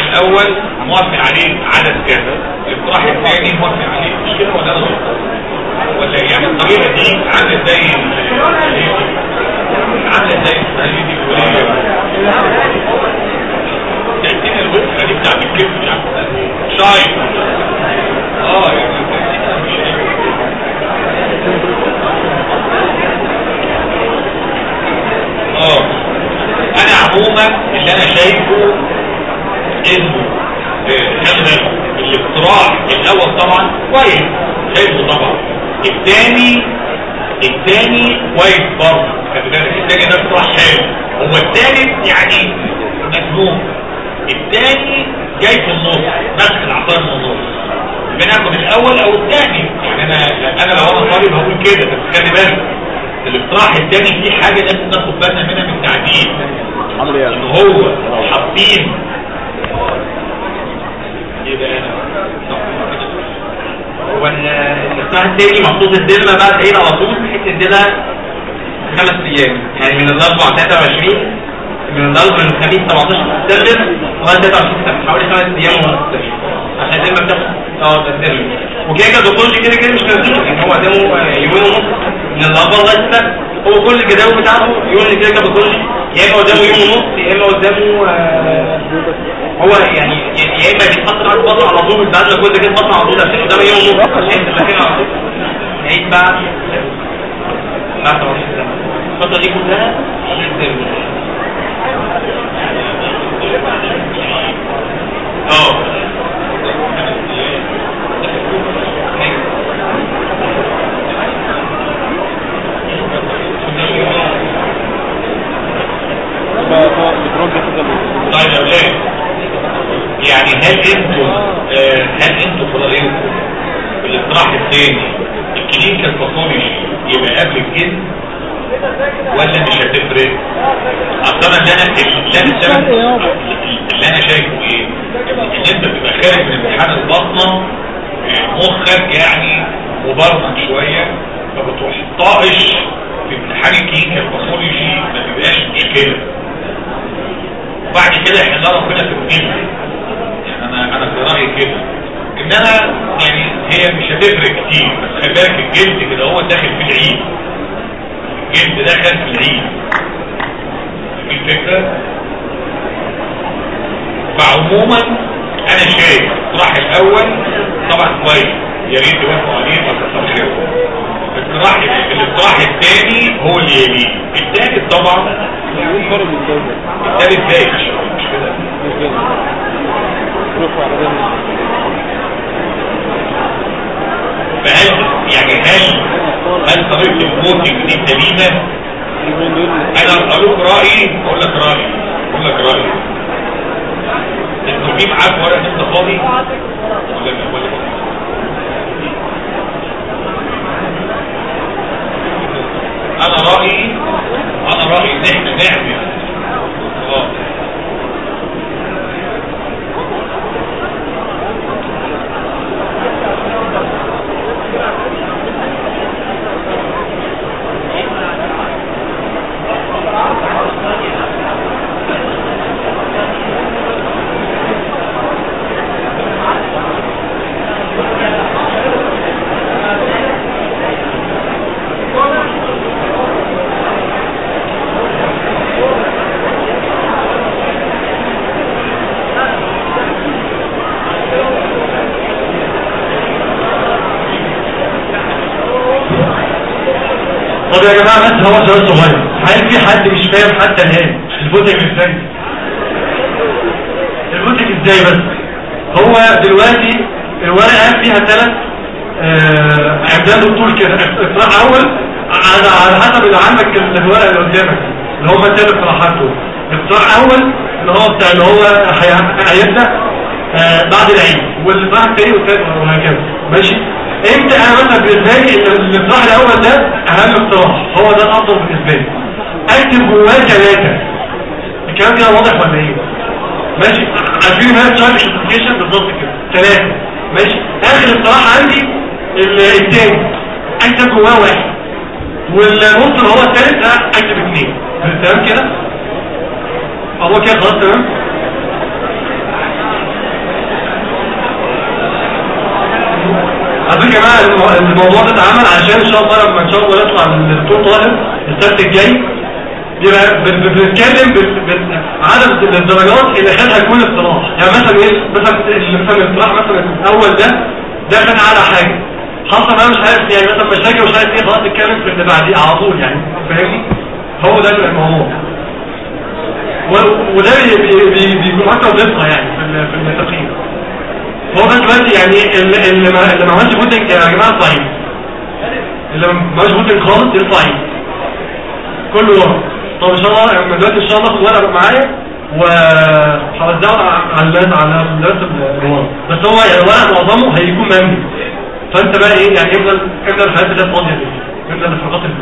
الاقتراح الأول موافق عليه عدد كذا الاقتراح الثاني موافق عليه. مش كده ولا غلط؟ ولا يعني الطريقة دي عاملة زي عاملة زي السهليه دي كلها إيه؟ تأتينا الوقت دي بتاع الكبد بتاع شايف. آه يعني آه. أنا عموما اللي أنا شايفه انه هذا الاقتراح الأول طبعا كويس حلو طبعا. الثاني الثاني كويس برضه. الثاني ده اقتراح حلو. هو الثالث يعني مجنون. الثاني جاي في النص ماسك العقار من النص. بناخد الأول أو الثاني. يعني أنا أنا لو أنا طالب هقول كده بس خلي بالك. الاقتراح الثاني فيه حاجة لازم ناخد بالنا منها من التعديل ان هو حاطين مخصوص الدلمة بقى تعيد على طول بحيث نديلها خمس أيام. يعني من الاربع 23 من الاربع من الخميس 17 سبتمبر لغايه 23 سبتمبر حوالي خمس أيام ونص عشان الدلمة بتاخد آه الدلمة وكده كده دكتور كده كده مش كده يعني هو قدامه يومين ونص. من الاربع لغايه السبت هو كل الجداول بتاعته يقول لي كده كده دكتور يا إما قدامه يوم ونص يا إما قدامه آه، هو يعني يا إما بيتحط معاك بطن على طول بعد ما كل كده بطن على طول عشان قدامه يوم ونص عشان تبقى على طول. بعد بعد 20 سنة الفترة دي كلها آه طيب يا ولاد يعني هل أنتم آه، هل أنتم قررتوا في الاقتراح الثاني ال clinical pathology يبقى قبل الجلد ولا مش هتفرق؟ اللي أنا اللي أنا اللي أنا شايفه إيه؟ إن أنت بتبقى خارج من امتحان البطنة مخك يعني مبرمج شوية فبتروح طائش في امتحان ال clinical pathology ما بيبقاش مشكلة. وبعد كده إحنا وربنا في الجلد أنا أنا في رايي كده. انما يعني هي مش هتفرق كتير بس خلي بالك الجلد كده هو داخل في العيد الجلد داخل في العيد الفكرة فعموما أنا شايف الاقتراح الأول طبعا كويس. يا ريت توافقوا عليه فكتر خيره الاقتراح الاقتراح الثاني هو اللي يليه. الثالث طبعا الثالث إزاي مش كده فهل يعني هل هل طريقة الموتنج دي سليمة أنا أقول رأيي أقول لك رأيي أقول لك رأيي. انت في معاك ورقة أنت فاضي؟ ولا ولا أنا رأيي أنا رأيي إن إحنا نعمل آه بس هو سؤال صغير. هل في حد مش فاهم حتى الآن؟ الفوتك إزاي؟ الفوتك إزاي بس؟ هو دلوقتي الورقة فيها ثلاث؟ اعداد الطول كده اقتراح أول على على حسب اللي عندك الورقة اللي قدامك اللي الثلاث اقتراحات دول اقتراح أول اللي هو بتاع اللي هو هيبدأ آه، بعد العيد والاقتراح الثاني والثالث وهكذا. ماشي؟ انت مثلا بالنسبة لي الاقتراح الأول ده اهم اقتراح هو ده الافضل بالنسبة لي. أكتب جواه ثلاثة الكلام ده واضح ولا إيه؟ ماشي. عارفين ما تشارك الابلكيشن بالظبط كده. ثلاثة ماشي. آخر اقتراح عندي الثاني أكتب جواه واحد. والنص اللي هو الثالث أكتب اثنين تمام كده؟ هو كده خلاص تمام؟ على فكره الموضوع ده اتعمل عشان إن شاء الله لما إن شاء الله يطلع من الدكتور طاهر السبت الجاي. يبقى بنتكلم عدد الدرجات اللي خدها كل اقتراح يعني مثلا إيه؟ مثلا مثلا الاقتراح مثلا الأول ده ده كان أعلى حاجة. حصل أنا مش عارف يعني مثلا مشاكل ومش عارف إيه خلاص نتكلم في اللي بعديه على طول يعني. فاهمني؟ هو ده الموضوع وده بيكون أكتر دقه يعني في التقييم. هو بس دلوقتي يعني اللي, اللي ما اللي ما عملش voting يا جماعة صحيح اللي ما عملش voting خالص ده كله ورق طب إن شاء الله من دلوقتي إن شاء الله خد ورقة معايا وهوزعه على الناس على الناس ورا بس هو يعني الورق معظمه هيكون مملي فأنت بقى إيه يعني افضل افضل الحاجات اللي فاضية دي. افضل الفقرات اللي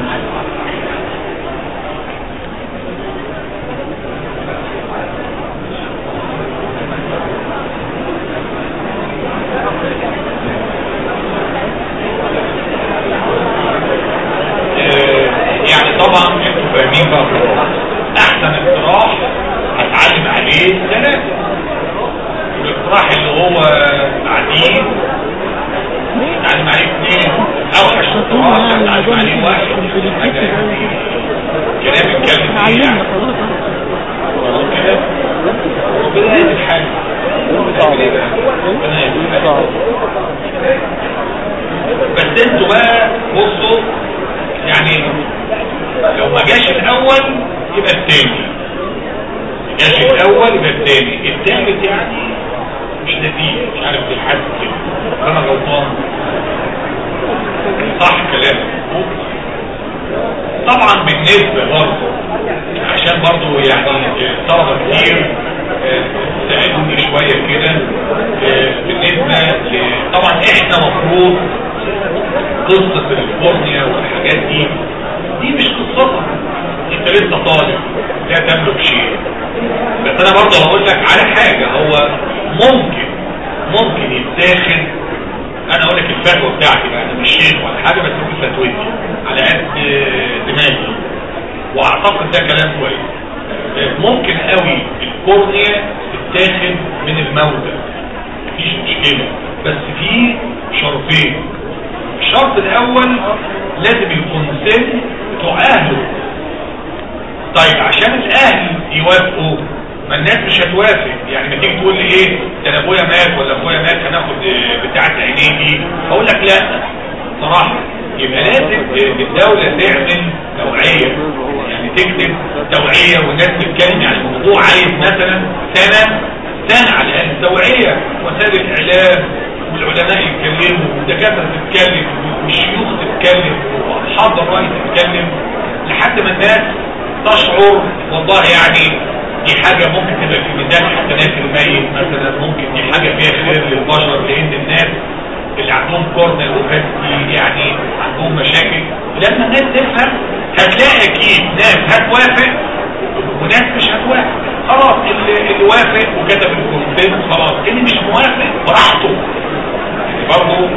ممكن قوي الكورنيا تتاخد من الموجة. مفيش مشكلة. بس في شرطين. الشرط الأول لازم يكون سن تعاهد طيب عشان الأهل يوافقوا ما الناس مش هتوافق. يعني ما تيجي تقول لي إيه ده أنا أبويا مات ولا ابويا مات هناخد بتاعة عينيه دي أقول لك لا. صراحة يبقى لازم الدولة تعمل نوعيه تكتب توعية والناس تتكلم يعني الموضوع عايز مثلا سنة سنة على الأقل توعية وسائل الإعلام والعلماء يتكلموا والدكاترة تتكلم والشيوخ تتكلم وأصحاب الرأي تتكلم لحد ما الناس تشعر والله يعني دي حاجة ممكن تبقى في ميزان حسنات الميت مثلا ممكن دي حاجة فيها خير للبشر لأن الناس اللي عندهم coronary vascular يعني عندهم مشاكل. لما الناس تفهم هتلاقي أكيد ناس هتوافق وناس مش هتوافق. خلاص اللي, اللي وافق وكتب ال consent خلاص اللي مش موافق براحته. يعني برضه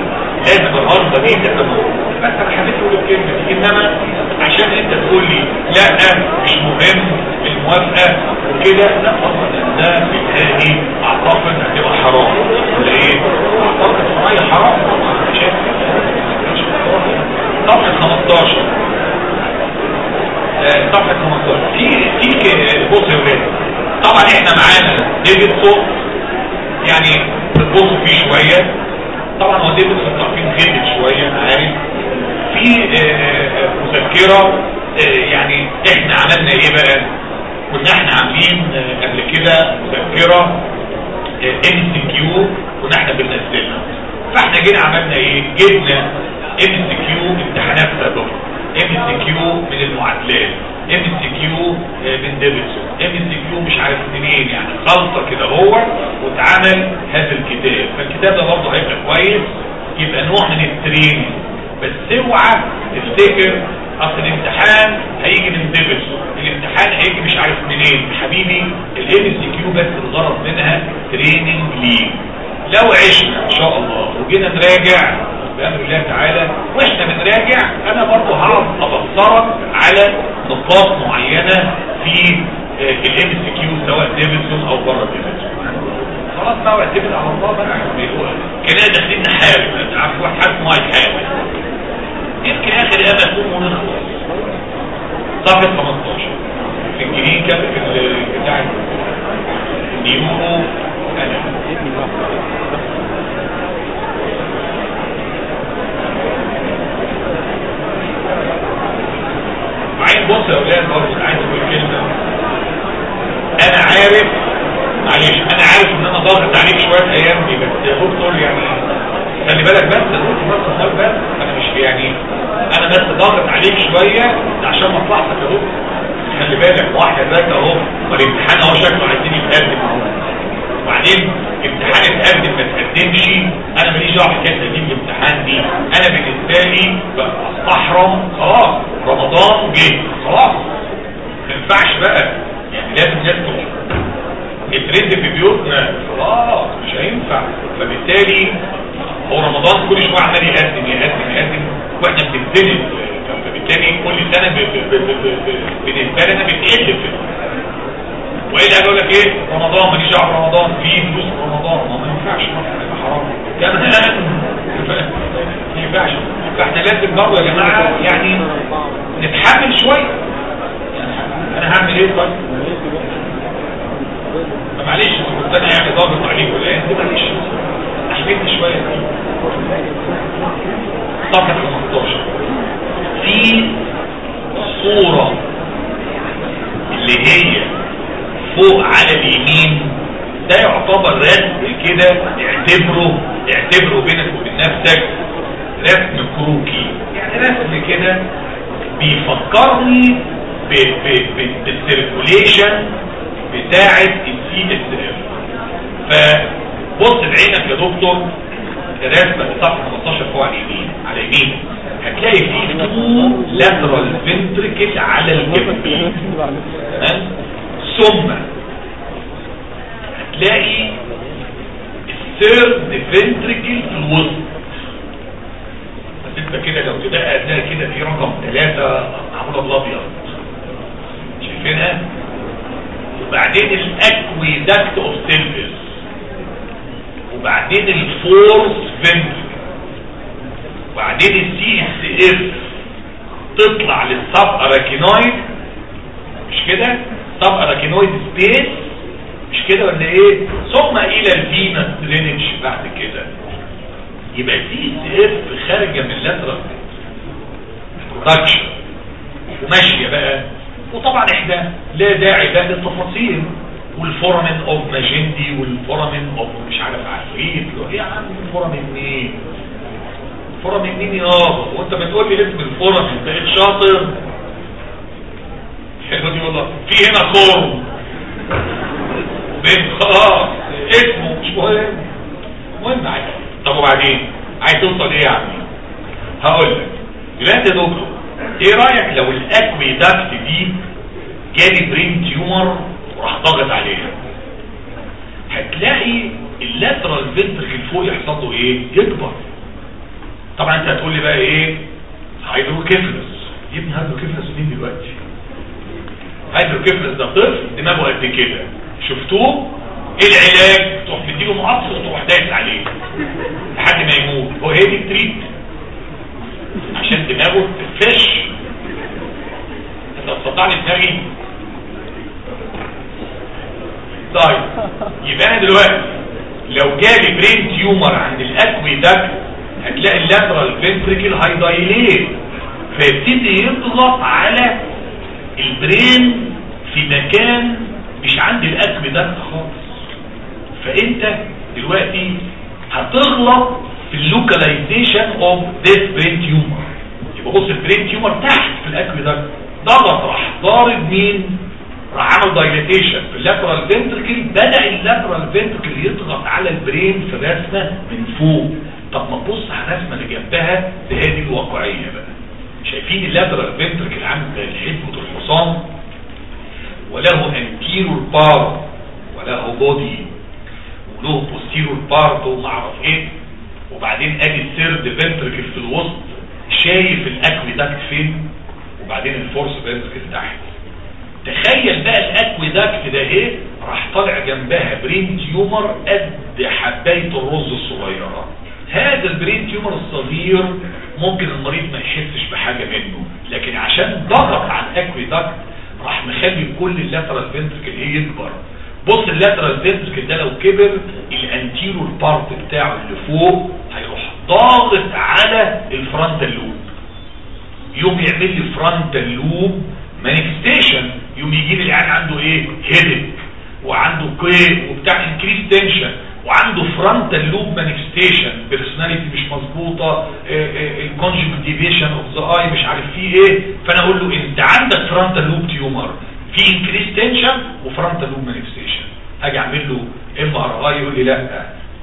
لازم الغرض ده انت تقول بس أنا حبيت أقول الكلمة دي إنما عشان أنت تقول لي لا مش مهم الموافقة وكده لا طبعا ده بالتالي أعتقد هتبقى حرام. ولا إيه؟ أعتقد إن حرام طبعا صفحه 15 صفحه 15 في في بص يا ولاد طبعا إحنا معانا ديفيد صوت يعني بتبص فيه شوية. طبعا هو تيبل التقييم شوية أنا عارف؟ في آه، آه، مذكرة آه، يعني إحنا عملنا إيه بقى؟ كنا إحنا عاملين قبل كده مذكرة MCQ كنا إحنا بننزلها. فإحنا جينا عملنا إيه؟ جبنا ام سي كيو امتحانات سابقه ام سي كيو من المعادلات. ام سي كيو من ديفيدسون ام سي كيو مش عارف منين يعني. خلطة كده هو واتعمل هذا الكتاب. فالكتاب ده برضه هيبقى كويس. يبقى نوع من ال training بس اوعى تفتكر أصل الامتحان هيجي من ديفيدسون الامتحان هيجي مش عارف منين. حبيبي ال MCQ بس الغرض منها training ليه. لو عشنا إن شاء الله وجينا نراجع بأمر الله تعالى وإحنا بنراجع. أنا برضه هعرف أبصرك على نقاط معينة في ال MCQ سواء ديفيدسون أو بره ديفيدسون. خلاص بقى اعتمد على الله بقى. كده داخلين نحارب عارف واحد حاسس ما هيحارب يمكن آخر أيام تكون ونخلص صفحة 15 في الجنين كان بتاع نيورو أنا عايز بص يا أولاد برضه عايز أقول كلمة. أنا عارف معلش أنا عارف إن أنا ضاغط عليك شوية أيام دي بس يا دكتور يعني خلي بالك بس بس بالك أنا مش يعني أنا بس ضاغط عليك شوية عشان مصلحتك يا دكتور. خلي بالك واحد ذاك أهو والامتحان أهو شكله عايزين يتقدم اهو وبعدين امتحان اتقدم ما تقدمش أنا ماليش دعوة بحكايه تقديم الامتحان دي. أنا بالنسبة لي استحرم خلاص رمضان جه. خلاص. ما ينفعش بقى. يعني لازم ندخل الترند في بيوتنا. خلاص. مش هينفع. فبالتالي هو رمضان كل شوية عمال يقدم يقدم يقدم. وإحنا بنبتدي فبالتالي كل سنة بالنسبة لنا بتقل وايه أقول لك إيه؟ رمضان ماليش دعوة برمضان. في فلوس رمضان. ما ينفعش. حرام. كمان ما ينفعش. فاحنا لازم برضه يا جماعة يعني نتحمل شوية. يعني أنا هعمل إيه طيب؟ معلش أنا يعني ضاغط عليك ولا إيه؟ معلش. احملت شوية. صفحه 15 في صورة اللي هي فوق على اليمين. ده يعتبر رسم كده اعتبره اعتبره بينك وبين نفسك رسم كروكي. يعني رسم كده بيفكرني بال circulation بتاعة ال CSF فبص بعينك يا دكتور الرسمة في صفحة 15 فوق على اليمين على اليمين. هتلاقي فيه two lateral ventricle على تمام ثم هتلاقي ال third ventricle في الوسط انت كده لو تدقق هتلاقي كده في رقم ثلاثة معمولة بالابيض شايفينها؟ وبعدين ال aqueduct of Sylvius وبعدين ال fourth ventricle وبعدين ال CSF تطلع لل subarachnoid مش كده؟ subarachnoid space مش كده ولا إيه؟ ثم إلى ال venous drainage بعد كده. يبقى CSF خارجة من ال lateral production وماشيه بقى. وطبعا إحنا لا داعي بقى للتفاصيل. وال foramen of Magendie وال foramen of مش عارف عفريت. إيه يا عم ال foramen مين؟ foramen مين يابا؟ وأنت بتقول لي اسم ال foramen انت إيه شاطر دي والله. في هنا بين خلاص. اسمه مش مهم. مهم عايز. طب وبعدين؟ عايز توصل إيه يا عمي؟ هقول لك. دلوقتي يا دكتور إيه رأيك لو ال aqueduct دي جالي brain tumor وراح ضاغط عليها؟ هتلاقي ال lateral ventricle فوق يحصل له إيه؟ يكبر. طبعا أنت هتقول لي بقى إيه؟ hydrocephalus ابن hydrocephalus مين دلوقتي؟ hydrocephalus ده طفل دماغه قد كده. شفتوه؟ إيه العلاج؟ تروح مديله معطف وتروح دايس عليه. لحد ما يموت. هو هي دي ال treat عشان دماغه تفش انت استطعني دماغي. طيب يبقى أنا دلوقتي لو جالي brain tumor عند ال aqueduct هتلاقي ال lateral ventricle هي dilate فيبتدي يضغط على ال brain في مكان مش عند ال aqueduct خالص. فأنت دلوقتي هتغلط في ال localization of this brain tumor يبقى بص ال brain tumor تحت في ال aqueduct ضغط راح ضارب مين راح عمل dilatation في ال lateral ventricle بدأ ال lateral ventricle يضغط على ال brain في الرسمه من فوق. طب ما تبص على الرسمة اللي جنبها دي الواقعية بقى. شايفين ال lateral ventricle عامل زي حدوة الحصان وله anterior part وله body وله posterior part وما اعرف إيه وبعدين ادي ال third ventricle في الوسط شايف ال aqueduct فين؟ وبعدين ال fourth ventricle تحت. تخيل بقى ال aqueduct ده إيه؟ راح طالع جنبها brain tumor قد حباية الرز الصغيرة. هذا ال brain tumor الصغير ممكن المريض ما يحسش بحاجة منه لكن عشان ضغط على ال aqueduct راح مخلي كل ال lateral ventricle إيه يكبر. بص ال lateral ventricle ده لو كبر ال anterior part بتاعه اللي فوق هيروح ضاغط على ال frontal lobe يوم يعمل لي frontal lobe manifestation يوم يجي لي العيان عنده إيه؟ headache وعنده كي وبتاع increased tension وعنده frontal lobe manifestation personality مش مظبوطة. ال conjugate deviation of the eye مش عارف فيه إيه. فأنا أقول له أنت عندك frontal lobe tumor في increased tension و frontal lobe manifestation أجي أعمل له MRI يقول لي لا.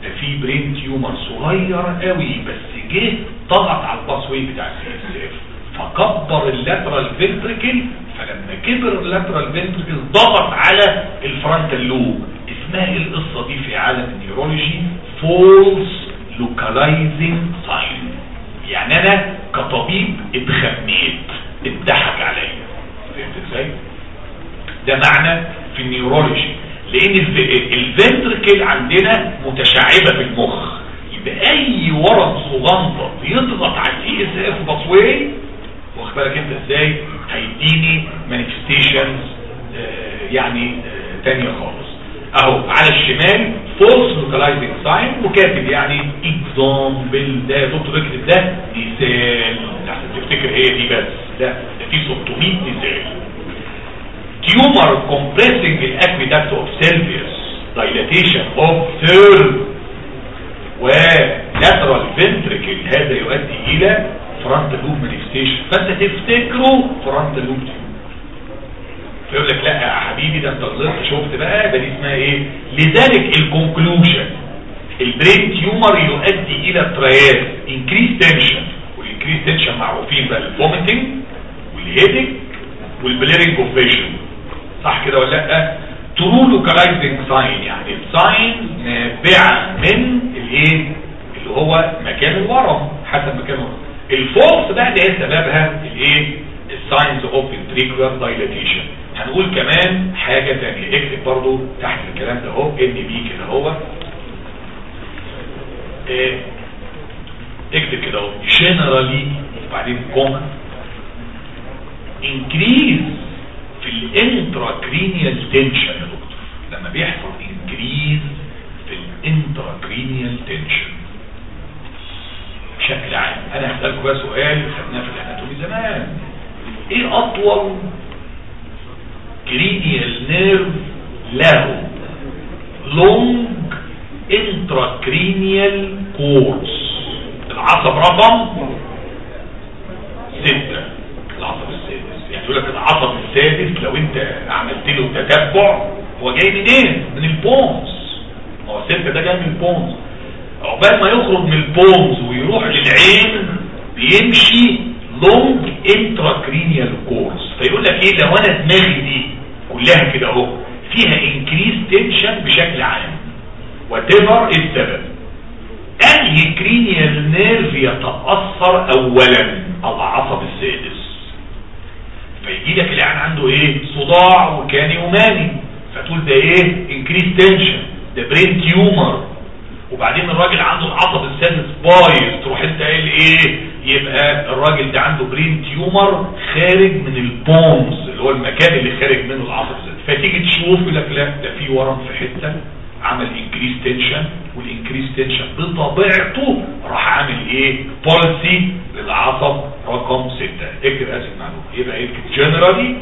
ده في brain tumor صغير قوي بس جه ضغط على ال pathway بتاع ال CSF فكبر ال lateral ventricle فلما كبر ال lateral ventricle ضغط على ال frontal lobe إيه القصة دي في عالم ال neurology false localizing sign يعني أنا كطبيب اتخميت اتضحك عليا. فهمت إزاي؟ ده معنى في ال neurology لأن ال ventricle عندنا متشعبة في المخ. يبقى أي ورم صغنطة بيضغط على ال CSF pathway واخد بالك أنت إزاي؟ هيديني manifestations يعني آه تانية خالص. اهو على الشمال false localizing sign وكاتب يعني example ده دكتور اكتب ده مثال. عشان تفتكر هي دي بس. لا ده في 600 مثال. tumor compressing ال aqueduct of Sylvius dilatation of third. و lateral ventricle هذا يؤدي إلى frontal lobe manifestation فأنت تفتكره frontal lobe فيقول لك لا يا حبيبي ده انت غلطت شفت بقى؟ ده دي اسمها إيه؟ لذلك ال conclusion ال brain tumor يؤدي إلى triad increased tension وال increased tension معروفين بقى ال vomiting وال headache وال blurring of vision صح كده ولا لأ؟ true localizing sign يعني ال sign نابعه من الايه اللي هو مكان الورم حسب مكان الورم. ال false بقى ده سببها الايه ال signs of ventricular dilatation هنقول كمان حاجة تانية. اكتب برضو تحت الكلام ده اهو NB كده اهو آه اكتب كده اهو. Generally وبعدين comma increase في ال intracranial tension يا دكتور. لما بيحصل increase في ال intracranial tension بشكل عام. أنا هسألكم بقى سؤال خدناه في ال anatomy زمان. إيه أطول cranial nerve له long intracranial course العصب رقم ستة. العصب السادس. يعني يقول لك العصب السادس لو انت عملت له تتبع هو جاي منين؟ من ال pons. هو الستة ده جاي من ال pons. عقبال ما يخرج من ال pons ويروح للعين بيمشي long intracranial course فيقول لك إيه؟ لو أنا دماغي دي كلها كده أهو فيها increased tension بشكل عام. whatever السبب أنهي cranial nerve يتأثر اولا؟ العصب السادس فيجي لك العيان عنده إيه؟ صداع وكاني وماني فتقول ده إيه؟ increased tension ده brain tumor وبعدين الراجل عنده العصب السادس بايظ. تروح أنت قايل إيه؟ يبقى الراجل ده عنده brain tumor خارج من ال pons اللي هو المكان اللي خارج منه العصب فتيجي تشوف لك لا ده في ورم في حتة عمل increased tension وال increased tension بطبيعته راح عامل إيه؟ palsy للعصب رقم 6 اكتب هذه المعلومة. يبقى اكتب generally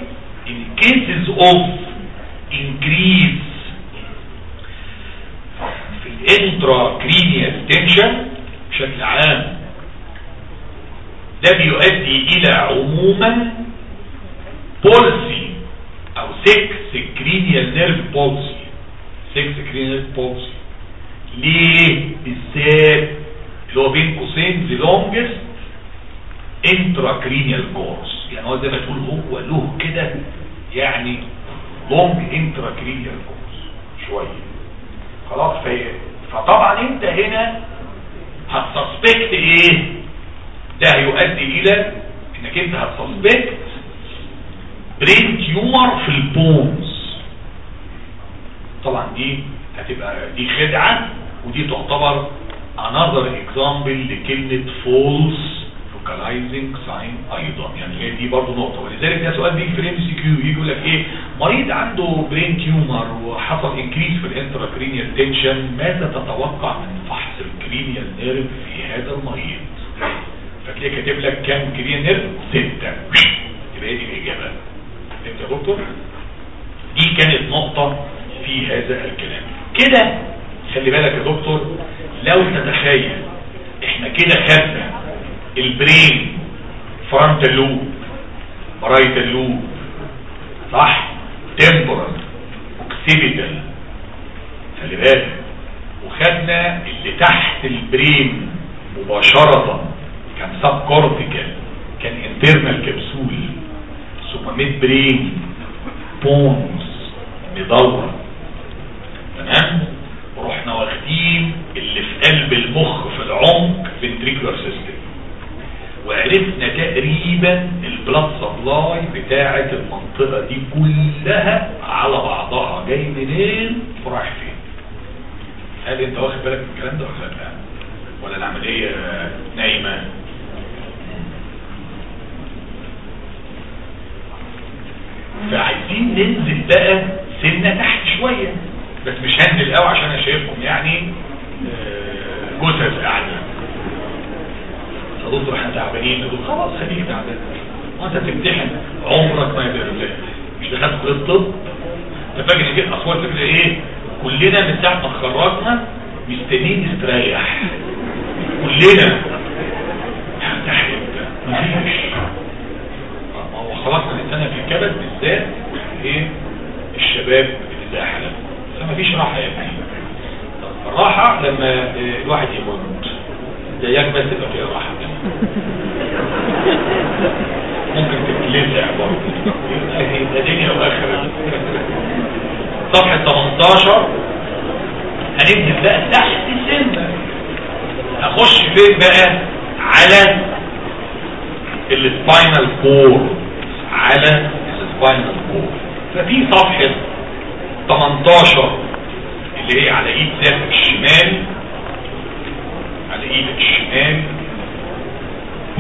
in cases of increase في ال intracranial tension بشكل عام ده بيؤدي إلى عموما palsy of sixth cranial nerve palsy sixth cranial palsy ليه؟ بالذات اللي هو بين قوسين the longest intracranial course. يعني هو زي ما تقول هو له كده يعني long intracranial course شوية. خلاص في فطبعا أنت هنا هت suspect إيه؟ ده هيؤدي إلى إنك أنت هت suspect brain tumor في ال pons. طبعا دي هتبقى دي خدعة ودي تعتبر another example لكلمة false localizing sign أيضا. يعني هي دي برضو نقطة. ولذلك ده سؤال بيجي في ال MCQ يجي يقول لك إيه؟ مريض عنده brain tumor وحصل increase في ال intracranial tension ماذا تتوقع من فحص ال cranial nerve في هذا المريض؟ فتلاقي كاتب لك كام nerve ستة. يبقى دي الإجابة. أنت يا دكتور؟ دي كانت نقطة في هذا الكلام. كده خلي بالك يا دكتور لو تتخيل إحنا كده خدنا ال brain frontal lobe parietal lobe صح؟ temporal occipital خلي بالك. وخدنا اللي تحت ال brain مباشرة. كان subcortical كان internal capsule ثم midbrain pons medulla تمام؟ ورحنا واخدين اللي في قلب المخ في العمق ventricular system. وعرفنا تقريبا ال blood supply بتاعة المنطقة دي كلها على بعضها جاي منين؟ ورايح فين؟ هل انت واخد بالك من الكلام ده ولا لا؟ ولا العملية نايمة؟ فعايزين ننزل بقى سنة تحت شوية. بس مش هنزل قوي عشان أنا شايفكم يعني آه، جثث قاعدة. دكتور إحنا تعبانين. دول خلاص خليك تعبان. وأنت تمتحن عمرك ما يبقى مش دخلت كلية الطب انت فاكر جيت فكره إيه؟ كلنا من ساعه ما اتخرجنا مستنيين نستريح كلنا. تحت مفيش. خلاص السنة في الكبد بالذات إيه؟ الشباب اللي زي حالنا فمفيش راحة يا ابني الراحة لما آه، الواحد يموت. زيك بس يبقى فيها راحة. ممكن تتلسع برضه. يبقى دنيا واخره صفحة 18 هننزل بقى تحت السن اخش فين بقى؟ على السباينال كور على السباينال كور ففي صفحة 18 اللي هي على إيد ذات الشمال على إيدك الشمال.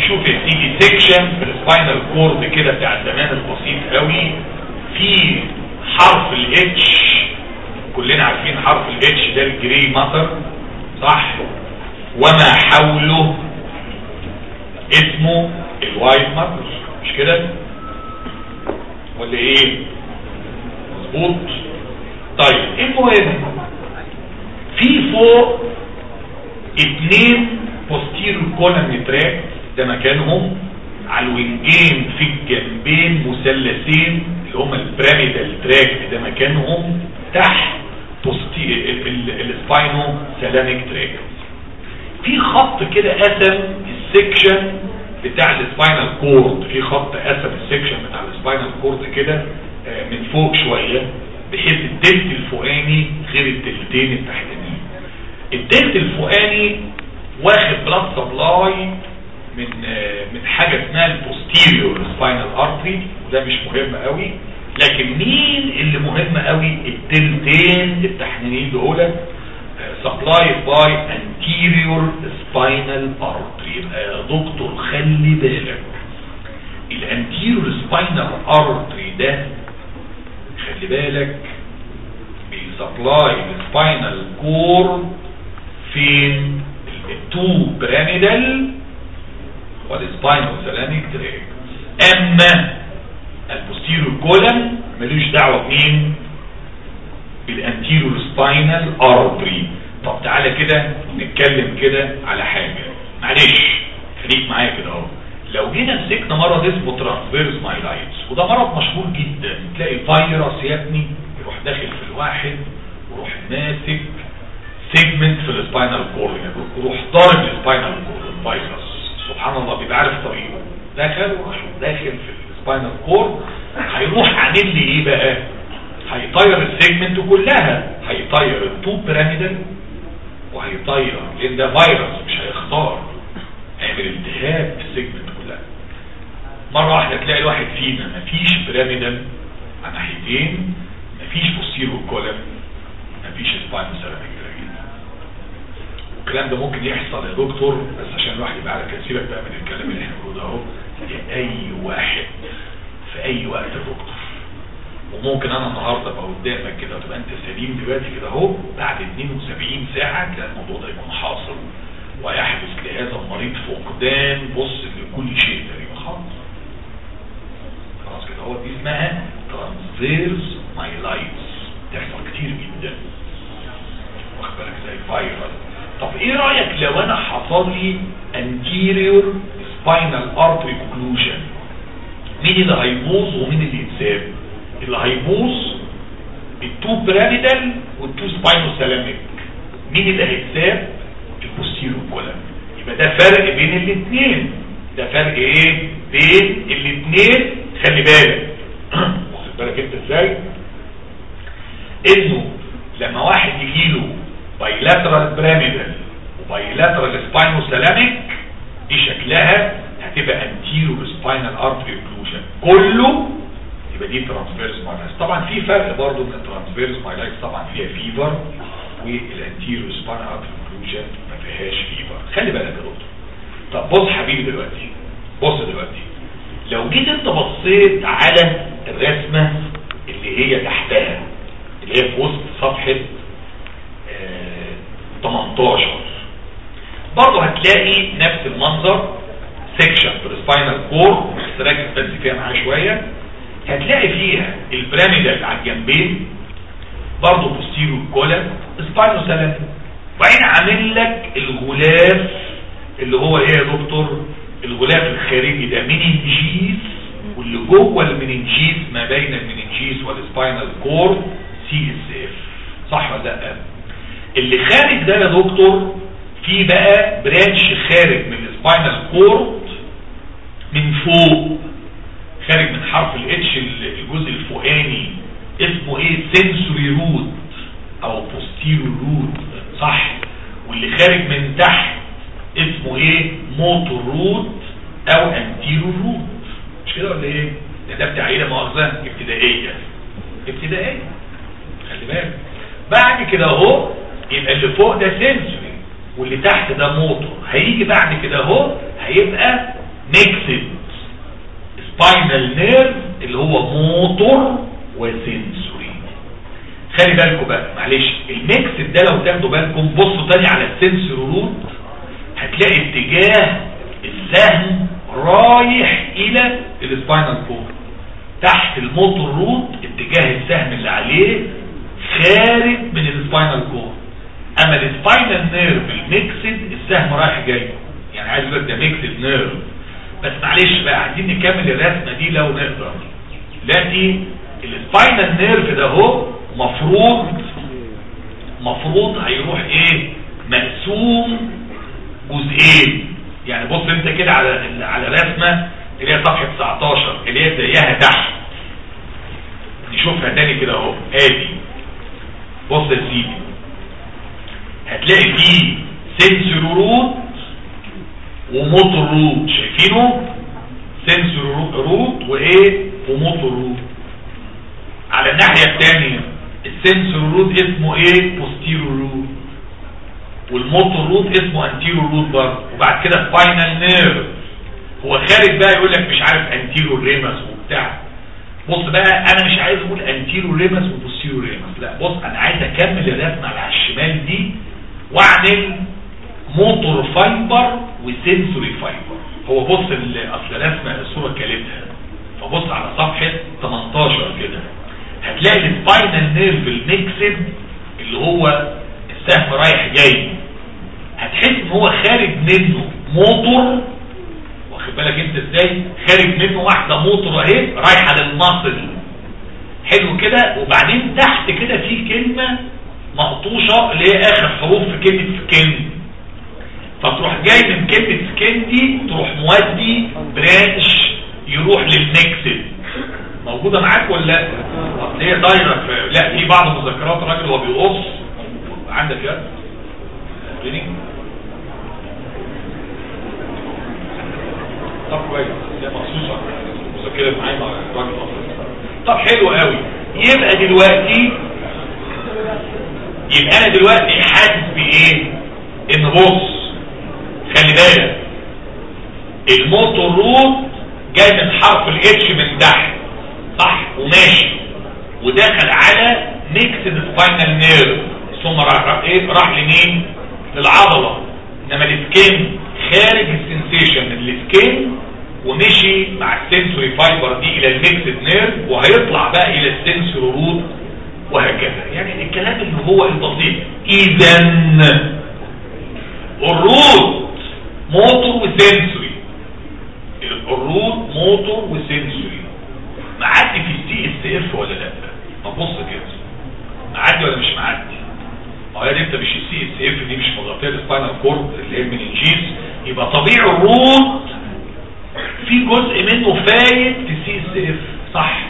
شوف يا سيدي section في ال spinal cord كده بتاع زمان البسيط قوي. في حرف ال H كلنا عارفين حرف ال H ده ال grey matter صح؟ وما حوله؟ اسمه ال white matter مش كده؟ ولا إيه؟ مظبوط. طيب المهم في فوق اتنين بوستيرو كولن تراك ده مكانهم على الوينجين في الجنبين مثلثين اللي هما البراميدال تراك ده مكانهم تحت السباينو سلاميك تراك في خط كده قسم السكشن بتاع السباينال كورد في خط قسم السكشن بتاع السباينال كورد كده آه، من فوق شوية بحيث التلت الفوقاني غير التلتين التحتانيين. التلت الفوقاني واخد blood supply من آه، من حاجة اسمها ال posterior spinal artery وده مش مهم قوي. لكن مين اللي مهم قوي؟ التلتين التحتانيين دول. supplied by anterior spinal artery يبقى يا دكتور خلي بالك ال anterior spinal artery ده خلي بالك بي supply ال spinal cord فين ال two pyramidal وال spinothalamic tract اما ال posterior column ملوش دعوه بمين بال anterior spinal artery طب تعالى كده نتكلم كده على حاجة. معلش خليك معايا كده أهو. لو جينا مسكنا مرض اسمه transverse myelitis وده مرض مشهور جدا تلاقي فيروس يا ابني يروح داخل في الواحد ويروح ماسك segment في ال spinal cord يروح ضارب ال spinal cord فيروس سبحان الله بيبقى عارف طريقه. دخل وراح داخل في ال spinal cord هيروح عامل لي إيه بقى؟ هيطير ال segment كلها هيطير ال two pyramidal وهيطير لأن ده فيروس مش هيختار. هيعمل التهاب في ال segment كلها. مرة واحدة تلاقي الواحد فينا مفيش pyramidal على ناحيتين مفيش posterior column مفيش spinothalamic الكلام ده ممكن يحصل يا دكتور بس عشان الواحد يبقى على كثيرك بقى من الكلام اللي إحنا بنقوله ده اهو. أي واحد في أي وقت يا دكتور. وممكن أنا النهارده أبقى قدامك كده وتبقى أنت سليم دلوقتي كده أهو بعد 72 ساعة تلاقي الموضوع ده يكون حاصل ويحدث لهذا المريض فقدان بص لكل شيء تقريبا خالص خلاص كده هو دي اسمها transverse myelitis تحصل كتير جدا. واخد بالك زي viral طب إيه رأيك لو أنا حصل لي anterior spinal artery occlusion مين اللي هيبوظ ومين اللي يتساب؟ اللي هيبوظ ال two pyramidal وال two spinothalamic مين اللي هيتساب؟ ال posterior column يبقى ده فرق بين الاثنين ده فرق إيه؟ بين الاثنين خلي بالك. واخد بالك أنت إزاي؟ إنه لما واحد يجيله bilateral pyramidal و bilateral spinothalamic دي شكلها هتبقى anterior spinal artery occlusion كله يبقى دي transverse myelitis طبعا في فرق برضو من ال transverse myelitis طبعا فيها fever وال anterior spinal artery occlusion ما فيهاش fever خلي بالك يا دكتور. طب بص حبيبي دلوقتي. بص دلوقتي. لو جيت انت بصيت على الرسمة اللي هي تحتها اللي هي في وسط صفحة آه 18 برضه هتلاقي نفس المنظر section في ال spinal cord ركز بس فيها معاه شوية. هتلاقي فيها ال pyramidal على الجنبين برضه posterior column spinothalamic وبعدين عامل لك الغلاف اللي هو إيه يا دكتور؟ الغلاف الخارجي ده meninges واللي جوه ال meninges ما بين ال meninges وال spinal cord CSF صح ولا لأ؟ اللي خارج ده يا دكتور في بقى branch خارج من ال spinal cord من فوق. خارج من حرف ال H الجزء الفوقاني. اسمه إيه؟ sensory root أو posterior root صح؟ واللي خارج من تحت اسمه إيه؟ motor root أو anterior root مش كده ولا إيه؟ ده بتاع إيه مؤاخذة؟ ابتدائية. ابتدائية. خلي بالك. بعد كده أهو يبقى اللي فوق ده sensory واللي تحت ده موتور هيجي بعد كده أهو هيبقى mixed spinal nerve اللي هو motor و sensory. خلي بالكم بقى معلش ال mixed ده لو تاخدوا بالكم بصوا تاني على ال sensory root هتلاقي اتجاه السهم رايح إلى ال spinal cord تحت ال motor root اتجاه السهم اللي عليه خارج من ال spinal cord أما ال spinal nerve ال mixed السهم رايح جاي. يعني عايز أقول ده mixed nerve بس معلش بقى عايزين نكمل الرسمة دي لو نقدر. دلوقتي ال spinal nerve ده اهو مفروض مفروض هيروح إيه؟ مقسوم جزئين. يعني بص انت كده على على رسمة اللي هي صفحة 19 اللي هي زيها تحت نشوفها تاني كده اهو. ادي بص يا سيدي. هتلاقي فيه sensory root و motor root شايفينه؟ sensory root وإيه؟ و motor root على الناحية الثانية ال sensory root اسمه إيه؟ posterior root. وال motor root اسمه anterior root برضه. وبعد كده spinal nerve. هو خارج بقى يقول لك مش عارف anterior ramus وبتاع. بص بقى أنا مش عايز أقول anterior ramus و posterior ramus. لا بص أنا عايز أكمل الرسمة على الشمال دي وأعمل motor fiber و sensory fiber هو بص أصل رسمه الصورة كلمتها. فبص على صفحة 18 كده. هتلاقي ال spinal nerve ال mixed اللي هو السهم رايح جاي. هتحس إن هو خارج منه موتور. واخد بالك أنت إزاي؟ خارج منه واحدة موتور أهي رايحة لل muscle حلو كده؟ وبعدين تحت كده في كلمة مقطوشة اللي هي آخر حروف في كلمة skin فتروح جاي من كلمة skin دي تروح مودي branch يروح لل mixed موجودة معاك ولا لأ؟ اصل هي دايرة في- لأ في بعض مذكرات الراجل هو بيقص. عندك يا؟ كلينيك طب كويس ده مخصوصة مذكرة معايا مع أصلا طب حلو قوي. يبقى دلوقتي يبقى أنا دلوقتي حاسس بإيه؟ إن بص بالك ال motor root جاي من حرف ال H من تحت صح؟ وماشي. ودخل على mixed spinal nerve ثم راح راح إيه؟ راح لمين؟ للعضلة. إنما ال skin خارج ال sensation من ال skin ومشي مع ال sensory fiber دي إلى ال mixed nerve وهيطلع بقى إلى ال sensory root وهكذا. يعني الكلام اللي هو البسيط. اذا ال root motor و sensory. ال root motor و sensory. معدي في ال CSF ولا لا؟ ما بص كده. معدي ولا مش معدي؟ ما هو انت مش ال CSF دي مش مغطية ال spinal cord اللي هي ال meninges يبقى طبيعي ال root في جزء منه فايت في ال CSF صح.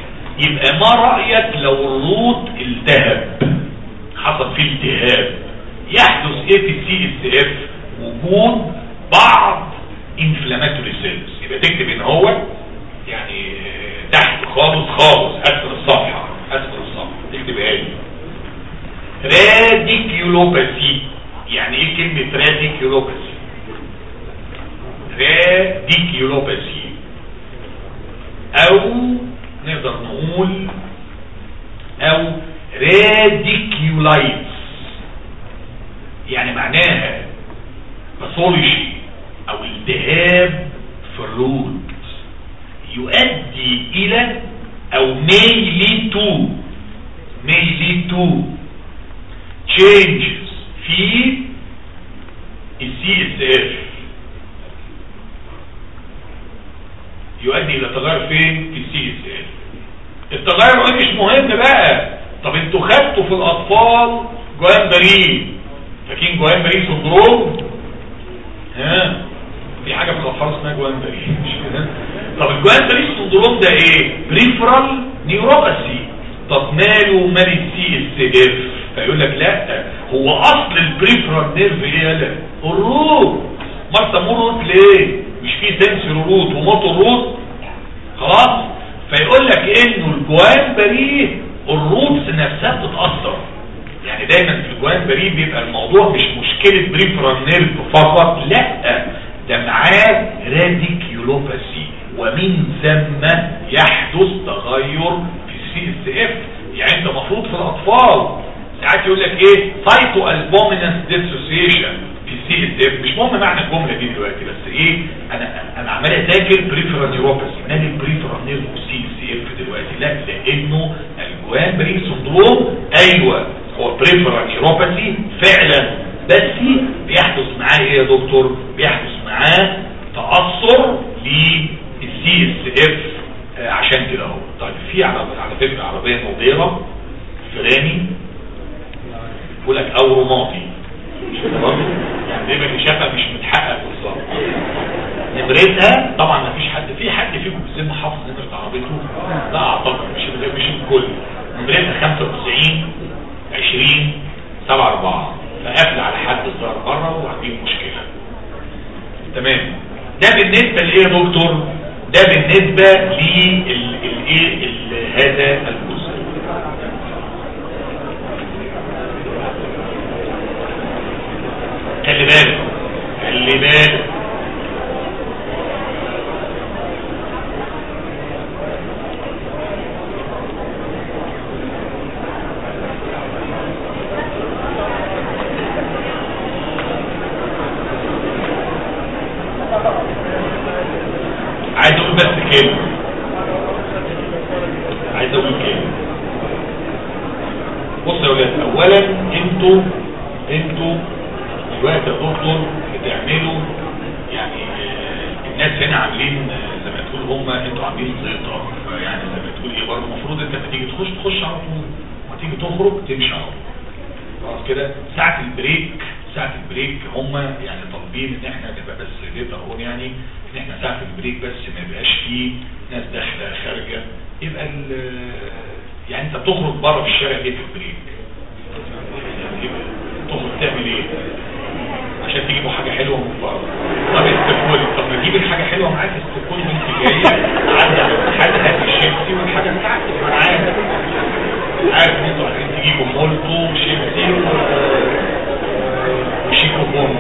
يبقى ما رأيك لو ال root التهب حصل فيه التهاب. يحدث إيه في ال CSF وجود بعض inflammatory cells يبقى تكتب إن هو يعني تحت خالص خالص اسفل الصفحة اسفل الصفحة. تكتب إيه؟ radiculopathy يعني إيه كلمة radiculopathy radiculopathy أو نقدر نقول أو radiculitis يعني معناها pathology أو التهاب في ال root. يؤدي إلى أو may lead to may lead to changes في ال CSF. يؤدي إلى تغير فين في ال CSF. التغير مش مهم بقى. طب أنتوا خدتوا في الأطفال جوان بري فاكرين Guillain-Barré syndrome ها؟ حاجة في الاطفال اسمها جوان بري مش كده؟ طب ال Guillain-Barré syndrome ده إيه؟ peripheral neuropathy طب ماله مال ال CSF فيقول لك لا هو أصل ال peripheral nerve إيه ال root. ما سموه root ليه؟ مش في sensory root و motor root خلاص؟ فيقول لك إنه ال Guillain-Barré ال roots نفسها بتتأثر. يعني دايما في الجوان بريه بيبقى الموضوع مش مشكلة peripheral nerve فقط لأ. ده معاه radiculopathy ومن ثم يحدث تغير في ال CSF يعني انت المفروض في الأطفال. ساعات يقول لك إيه؟ cyto-albuminous dissociation في ال CSF مش مهم معنى الجملة دي دلوقتي بس إيه؟ أنا أنا عمال اذاكر peripheral neuropathy مالي ال peripheral nerve وال CSF دلوقتي؟ لا لأنه ال Guillain-Barré syndrome أيوه هو peripheral neuropathy فعلا. بس بيحدث معاه إيه يا دكتور؟ بيحدث معاه تأثر لل CSF عشان كده اهو. طيب في على فكرة عربية نظيره فراني يقول لك اوروناطي يعني دايما الشفه مش متحقق بالظبط. نمرتها طبعا ما فيش حد في حد فيكم في السن حافظ نمرة عربيته؟ لا أعتقد مش مش الكل. نمرتها 95 20 7 4 فقافل على حد الظهر بره وعندهم مشكلة. تمام. ده بالنسبة لإيه يا دكتور؟ ده بالنسبة للايه هذا الجزء. خلي بالك خلي بالك عايز أقول بس كلمه بص يا ولاد اولا أنتوا أنتوا دلوقتي يا دكتور بتعملوا يعني آه، الناس هنا عاملين آه، زي ما تقول هم أنتوا عاملين زيطه يعني زي ما تقول إيه برضه المفروض انت لما تيجي تخش تخش على طول وتيجي تخرج تمشي على طول خلاص كده ساعة ال break ساعة ال break هم يعني طالبين ان إحنا نبقى بس later on يعني ان إحنا ساعة ال break بس ما يبقاش فيه ناس داخلة خارجة يبقى ال- يعني انت بتخرج بره في الشارع ليه في البريك يبقى تخرج تعمل إيه عشان تجيبوا حاجة حلوة من بره طب استكول طب ما تجيب الحاجة حلوة معاك استكول وانت جاية عدى على الحاجة هات الشيبسي والحاجة بتاعتك أنا عارف عارف ان أنتوا عايزين تجيبوا مولتو وشيبسي و- وشيكو بون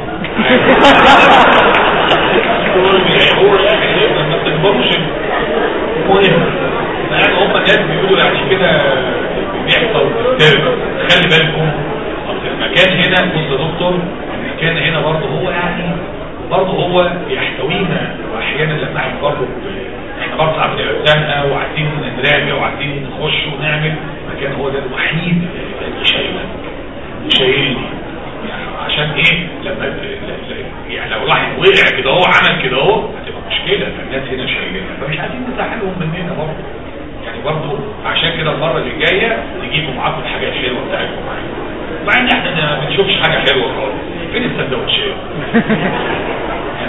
هو الآخر لما بتكبروا شيبسي المهم يعني هم الناس بيقولوا يعني كده بيحصل disturbance. خلي بالكم أصل المكان هنا بص يا دكتور المكان هنا برضه هو يعني برضه هو بيحتوينا واحيانا لما إحنا برضه إحنا برضه بنبقى زنقه وعايزين نراجع وعايزين نخش ونعمل المكان هو ده الوحيد اللي شايلنا شايلني. يعني عشان إيه؟ لما يعني لو واحد وقع كده أهو عمل كده أهو هتبقى مشكلة. فالناس هنا شايلينها. فمش عايزين نزعلهم مننا برضه. يعني برضه عشان كده المرة اللي جاية تجيبوا معاكم الحاجات الحلوة بتاعتكم. معاكم مع إن إحنا ما بنشوفش حاجة حلوة خالص. فين السندوتشات؟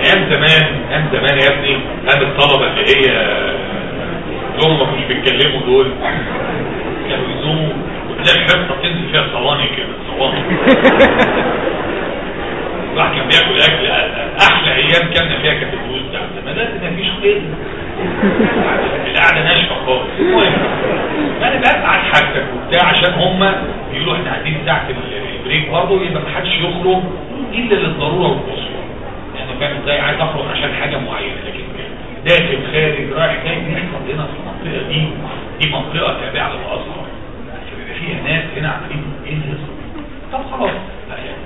أيام زمان أيام زمان يا ابني. أيام الطلبة اللي هي دول ما كانوش بيتكلموا دول كانوا يزوموا وتلاقي الحصه تنزل فيها صواني كده صواني. الواحد كان بياكل أكل أحلى أيام كان فيها كانت الفلوس بتاعت زمان. ما فيش خير. القعدة ناشفة خالص. المهم أنا بسعد حاجتك وبتاع عشان هم يقولوا إحنا قاعدين تحت البريك برضه يبقى ما حدش يخرج الا للضرورة والقصوى؟ يعني فاهم إزاي عايز أخرج عشان حاجة معينة لكن داخل خارج رايح جاي بيحصل هنا في المنطقة دي دي منطقة تابعة للازهر فيها ناس هنا عاملين إيه طب خلاص.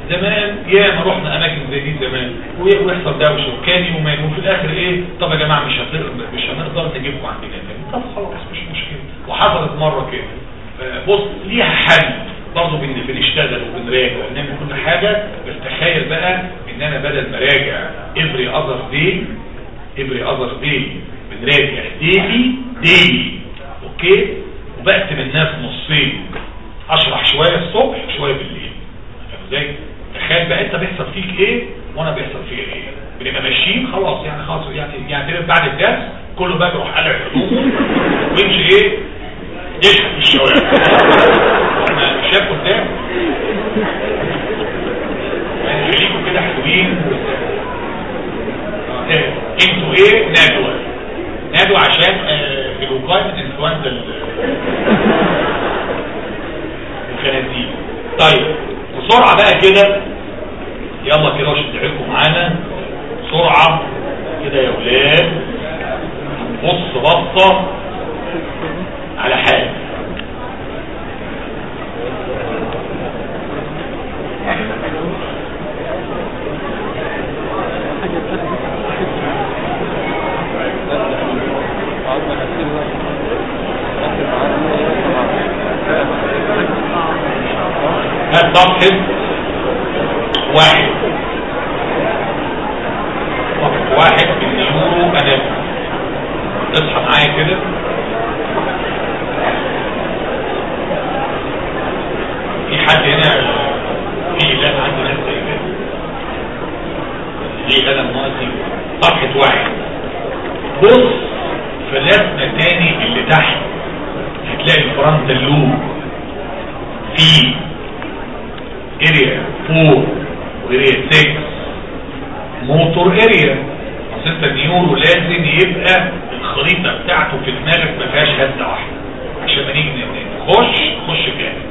زمان يا ما رحنا أماكن زي دي زمان وي- ويحصل دوشه وكان يومين وفي الآخر إيه؟ طب يا جماعة مش هنقدر مش هنقدر نجيبكم عندنا تاني. طب خلاص مش مشكلة. وحصلت مرة كده. بص ليها حل. برضه بن بنشتغل وبنراجع وبنعمل كل حاجة بس تخيل بقى إن أنا بدل ما راجع every other day every other day بنراجع daily daily okay؟ وبقسم الناس نصين. أشرح شوية الصبح شوية بالليل. إزاي؟ تخيل بقى أنت بيحصل فيك إيه وأنا بيحصل فيا إيه. بنبقى ماشيين خلاص يعني خلاص يعني يعني بعد الدرس كله بقى بيروح قلع هدومه ويمشي إيه؟ يشحن في الشوارع إحنا مش شايف قدام خليكم كده حلوين؟ أنتوا إيه نادوا نادوا عشان الوقايه من انفلونزا ال- الخنازير طيب بسرعة بقى كده يلا كده وشد لكم معانا بسرعة كده يا ولاد بص بصة على حاجة هات صفحة واحد. واحد من يورو أنام اصحى معايا كده. في حد هنا؟ في إله عنده ناس زي كده. ليه قلم ناقصي صفحة واحد. بص في الرسمة تاني اللي تحت هتلاقي الفرنت اللوب في اريا 4 واريا 6 motor area أصل أنت ال neuro لازم يبقى الخريطة بتاعته في دماغك ما فيهاش هزة واحدة. عشان ما نيجي نخش خش كامل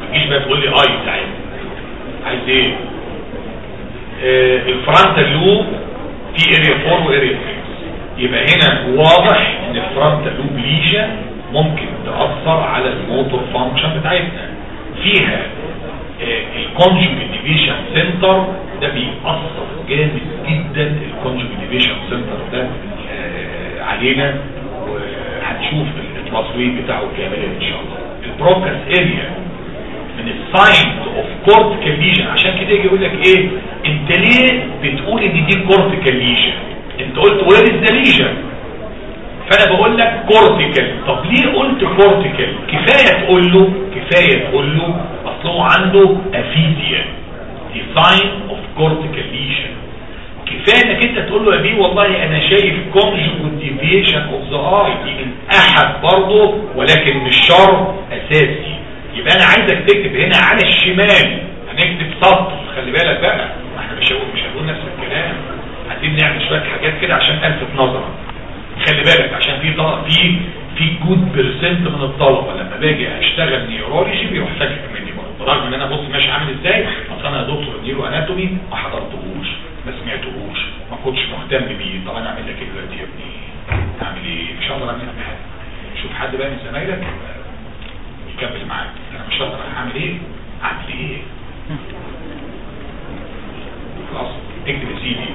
ما تجيش بقى تقول لي اي ساعتها عايز إيه آه ال frontal lobe في area 4 واريا 6 يبقى هنا واضح إن ال frontal lobe lesion ممكن تأثر على ال motor function بتاعتنا. فيها ال conjugate deviation center ده بيأثر جامد جدا. ال conjugate deviation center ده آه، علينا وهنشوف التصوير بتاعه كامل إن شاء الله. ال Broca's area من signs of cortical lesion عشان كده يجي يقول لك إيه انت ليه بتقول إن دي cortical lesion انت قلت where is the lesion فانا بقول لك cortical. طب ليه قلت cortical؟ كفاية تقول له كفاية تقول له اصله عنده aphasia دي sign of cortical lesion كفاية إنك أنت تقول له يا بيه والله أنا شايف conjugate deviation of the eye دي من أحد برضه ولكن مش شرط أساسي. يبقى أنا عايزك تكتب هنا على الشمال. هنكتب سطر. خلي بالك بقى. ما إحنا مش هنقول مش هنقول نفس الكلام. عايزين نعمل شوية حاجات كده عشان ألفت نظرك. خلي بالك عشان في في في good percent من الطلبة لما باجي أشتغل neurology بيروح ساكت مني برضه رغم إن أنا بص ماشي عامل إزاي أصل أنا دكتور neuroanatomy ما حضرتهوش ما سمعتهوش ما كنتش مهتم بيه. طب أنا أعمل لك إيه دلوقتي يا ابني؟ اعمل إيه؟ مش هقدر أعمل لك حاجة. شوف حد بقى من زمايلك يكمل معاك. أنا مش هقدر أعمل إيه؟ أعمل إيه؟ خلاص اكتب يا سيدي.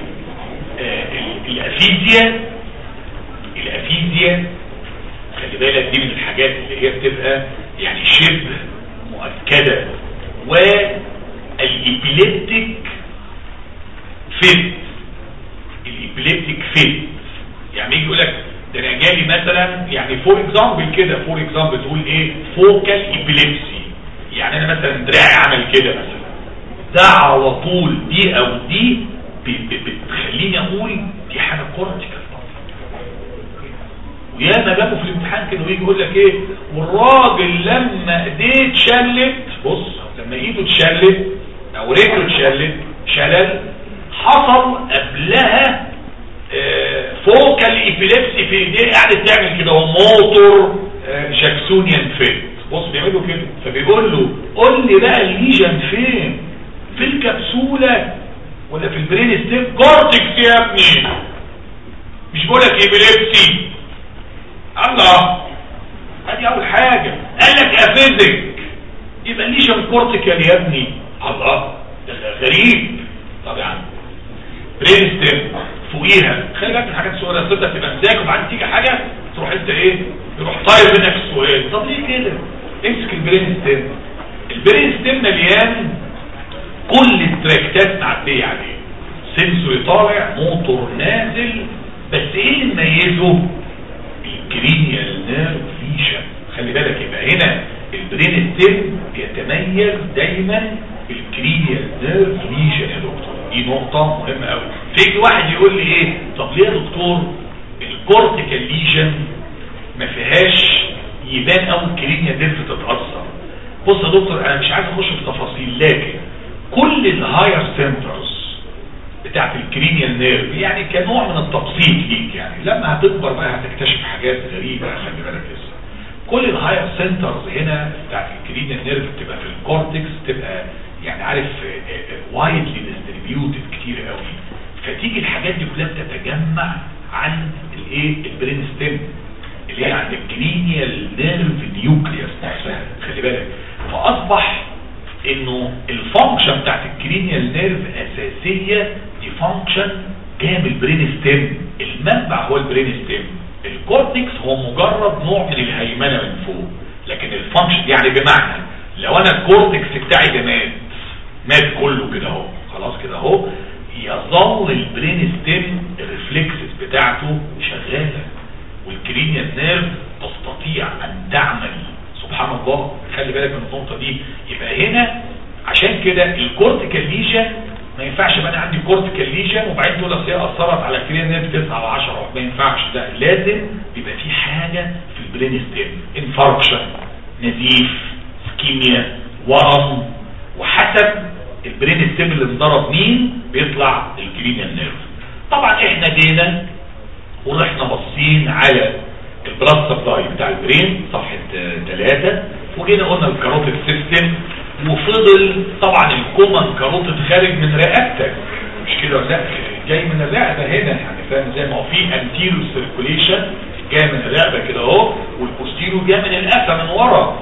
آه ال aphasia خلي بالك دي من الحاجات اللي هي بتبقى يعني شبه مؤكدة وال epileptic fit ال epileptic fit يعني يجي يقول لك ده أنا جالي مثلا يعني for example كده for example تقول إيه؟ focal epilepsy يعني أنا مثلا دراعي عمل كده مثلا. ده على طول دي أو دي بتخليني أقول دي حاجة cortical ويا ما جابوا في الامتحان كانوا يجي يقول لك إيه؟ والراجل لما ايديه اتشلت بص لما إيده اتشلت أو رجله اتشلت شلل حصل قبلها آه focal epilepsy في إيديه قاعدة تعمل كده هو موتور آه Jacksonian fit بص بيعملوا كده. فبيقول له قول لي بقى ال lesion فين؟ في الكبسولة ولا في ال brain stem؟ cortex يا ابني. مش بقول لك epilepsy الله. ادي أول حاجة. قال لك aphasic يبقى ال lesion cortical يا ابني؟ الله ده غريب. طب يا عم brain stem فوقيها. خلي بالك من الحاجات الصغيره تبدا تبقى مزاج وبعدين تيجي حاجة تروح انت إيه؟ تروح طاير منك السؤال. طب ليه كده؟ امسك ال brain stem ال brain stem مليان كل ال tract ات معدية عليه. sensory طالع موتور نازل بس إيه اللي مميزه؟ ال cranial nerve lesion خلي بالك يبقى هنا ال brain stem بيتميز دايما بال cranial nerve lesion يا دكتور. دي نقطة مهمة قوي فيجي واحد يقول لي إيه؟ طب ليه يا دكتور ال cortical lesion ما فيهاش يبان قوي ال cranial nerve تتأثر بص يا دكتور أنا مش عايز أخش في تفاصيل لكن كل ال higher centers بتاعت ال cranial nerve يعني كنوع من التبسيط ليك يعني. لما هتكبر بقى هتكتشف حاجات غريبة خلي بالك لسه. كل ال higher centers هنا بتاعت ال cranial nerve بتبقى في ال cortex تبقى يعني عارف widely distributed كتير قوي. فتيجي الحاجات دي كلها بتتجمع عن الايه؟ ال brain stem اللي هي عند ال cranial nerve nucleus نفسها خلي بالك. فأصبح إنه ال function بتاعت ال cranial nerve أساسية دي function جاية من ال brain stem المنبع هو ال brain stem ال cortex هو مجرد نوع من الهيمنة من فوق. لكن ال function يعني بمعنى لو أنا ال cortex بتاعي ده مات مات كله كده أهو. خلاص كده أهو. يظل ال brain stem ال reflexes بتاعته شغالة. وال cranial nerve تستطيع أن تعمل سبحان الله. خلي بالك من النقطة دي. يبقى هنا عشان كده ال cortical lesion ما ينفعش بقى أنا عندي cortical lesion وبعدين تقول أصل هي أثرت على ال cranial nerve 9 و10 ما ينفعش. ده لازم يبقى في حاجة في ال brain stem infarction نزيف ischemia ورم وحسب ال brain stem اللي انضرب مين؟ بيطلع ال cranial nerve طبعا إحنا جينا ورحنا باصين على ال blood supply بتاع ال brain صفحة ثلاثة وجينا قلنا ال carotid system وفضل طبعا ال common carotid خارج من رقبتك مش كده لأ؟ جاي من الرقبة هنا يعني فاهم زي ما هو في anterior circulation جاي من الرقبة كده أهو وال posterior جاي من القفا من ورا.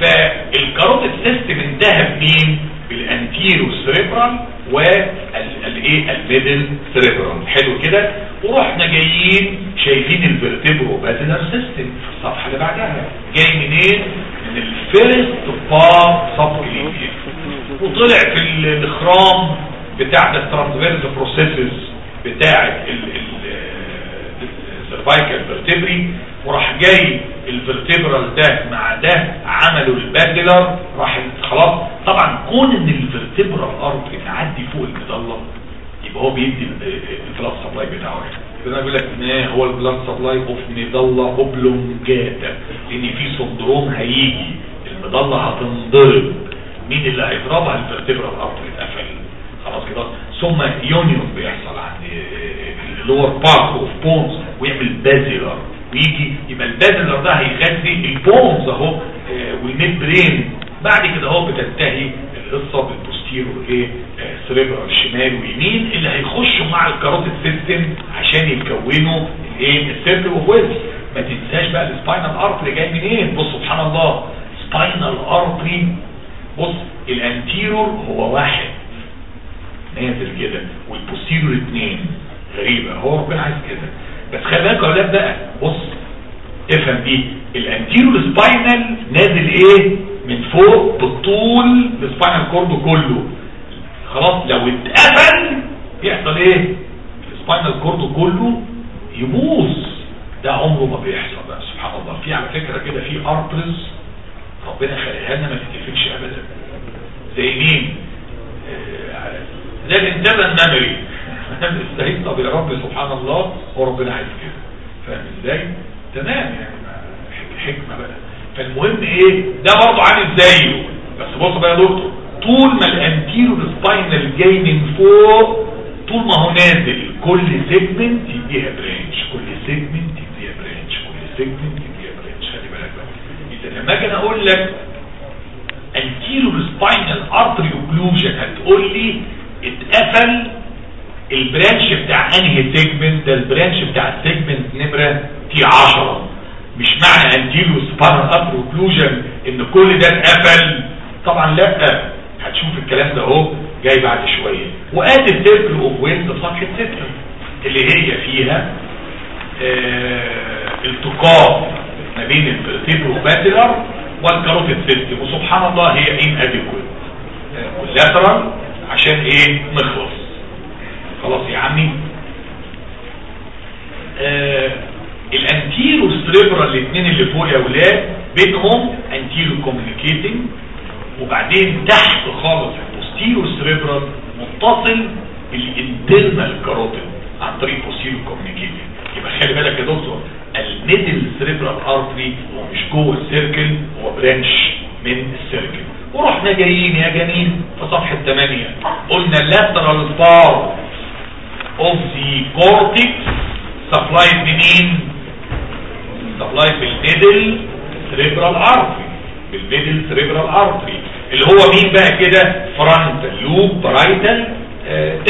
فال carotid system انتهى بمين؟ بال anterior cerebral والايه ال middle cerebral حلو كده؟ ورحنا جايين شايفين ال vertebro basilar system. في الصفحة اللي بعدها جاي منين؟ من first part subclavian وطلع في الأخرام بتاع ال transverse processes بتاع ال cervical vertebrae وراح جاي ال vertebral ده مع ده عملوا ال basilar راح خلاص. طبعا كون إن ال vertebral artery معدي فوق ال medulla يبقى هو بيدي ال blood supply بتاعه. كده بيقول لك ما هو ال blood supply of medulla oblongata لأن في syndrome هيجي ال medulla هتنضرب. مين اللي هيضربها؟ ال vertebral artery اتقفل. خلاص كده. ثم union بيحصل عند ال lower part of pons ويعمل basilar ويجي يبقى ال basilar ده هيغذي ال pons أهو وال midbrain بعد كده أهو بتنتهي القصة بال posterior إيه cerebral شمال ويمين اللي هيخشوا مع ال carotid system عشان يكونوا الايه ال circle of Willis. ما تنساش بقى ال spinal artery جاي منين؟ بص سبحان الله spinal artery. بص ال anterior هو واحد. نازل كده وال posterior اتنين. غريبة هو ربنا عايز كده. بس خلي بالك أولاد بقى بص افهم دي. ال anterior spinal نازل إيه؟ من فوق بالطول ال spinal cord كله. خلاص لو اتقفل يحصل إيه؟ ال spinal cord كله يبوظ. ده عمره ما بيحصل بقى سبحان الله. في على فكرة كده في arteries ربنا خلقها لنا ما تتقفلش ابدا. زي مين؟ آه زي ال internal mammary إزاي؟ طب يا رب سبحان الله هو ربنا عايز كده. فاهم إزاي؟ تمام. يعني حكمة بقى. فالمهم إيه؟ ده برضه عامل زيه. بس بص بقى يا دكتور طول ما ال anterior spinal جاي من فوق طول ما هو نازل كل segment يديها branch كل segment يديها branch كل segment يديها branch خلي بالك بقى. إذا لما أجي أقول لك anterior spinal artery occlusion هتقول لي اتقفل ال branch بتاع انهي segment؟ ده ال branch بتاع ال segment نمرة T 10 مش معنى anterior spinal artery occlusion إن كل ده اتقفل؟ طبعا لأ. هتشوف الكلام ده أهو جاي بعد شوية. وآدي ال circle of Willis في صفحة 6 اللي هي فيها التقاء ما بين ال vertebro basilar وال carotid system. وسبحان الله هي inadequate collateral عشان إيه؟ نخلص خلاص يا عمي. آه ال anterior cerebral الاثنين اللي فوق يا ولاد بينهم anterior communicating وبعدين تحت خالص ال posterior cerebral متصل بال internal carotid عن طريق posterior communicating. يبقى خلي بالك يا دكتور ال middle cerebral artery هو مش جوه ال circle هو branch من ال circle. ورحنا جايين يا جميل في صفحة 8 قلنا ال lateral part of the cortex supplied بمين supplied بال middle cerebral artery. بال middle cerebral artery. اللي هو مين بقى كده؟ Frontal lobe parietal